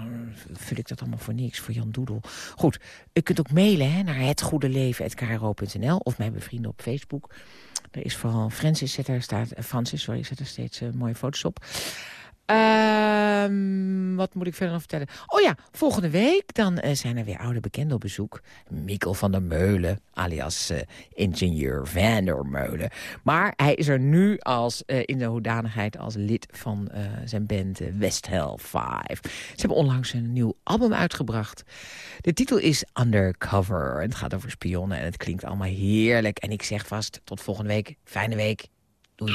vul ik dat allemaal voor niks, voor Jan Doedel. Goed, u kunt ook mailen hè, naar hetgoedeleven.kro.nl of mij bevrienden op Facebook. Er is vooral Francis, zet daar staat, Francis, sorry, zet er steeds mooie foto's op. Ehm, wat moet ik verder nog vertellen? Oh ja, volgende week dan eh, zijn er weer oude bekenden op bezoek. Mikkel van der Meulen, alias eh, ingenieur Van der Meulen. Maar hij is er nu als, eh, in de hoedanigheid als lid van zijn band West Hell 5. Ze hebben onlangs een nieuw album uitgebracht. De titel is Undercover. En het gaat over spionnen en het klinkt allemaal heerlijk. En ik zeg vast, tot volgende week. Fijne week. Doei.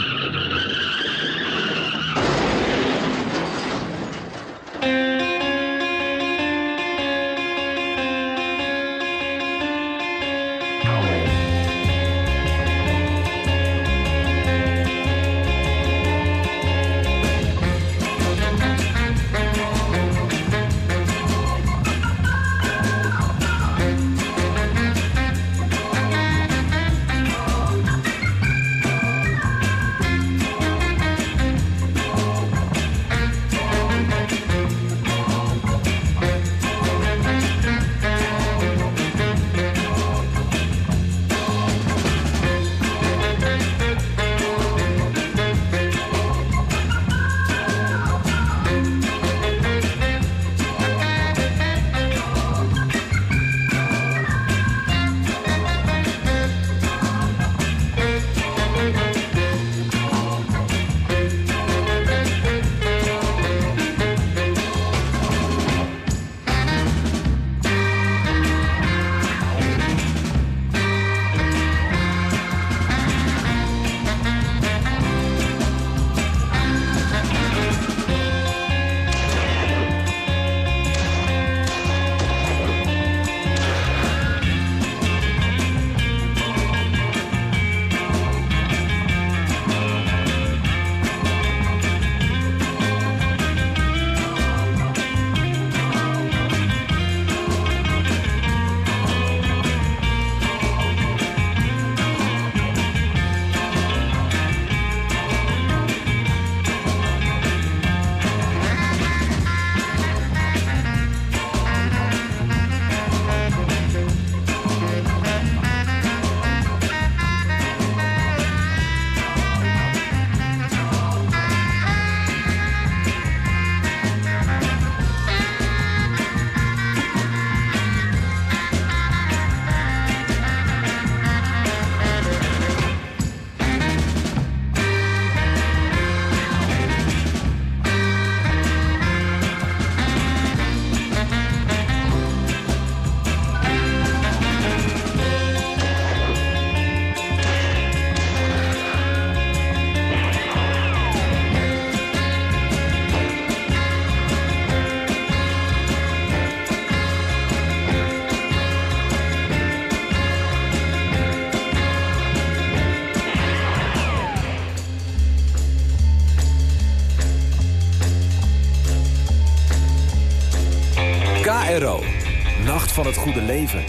Van het goede leven.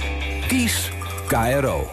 Kies KRO.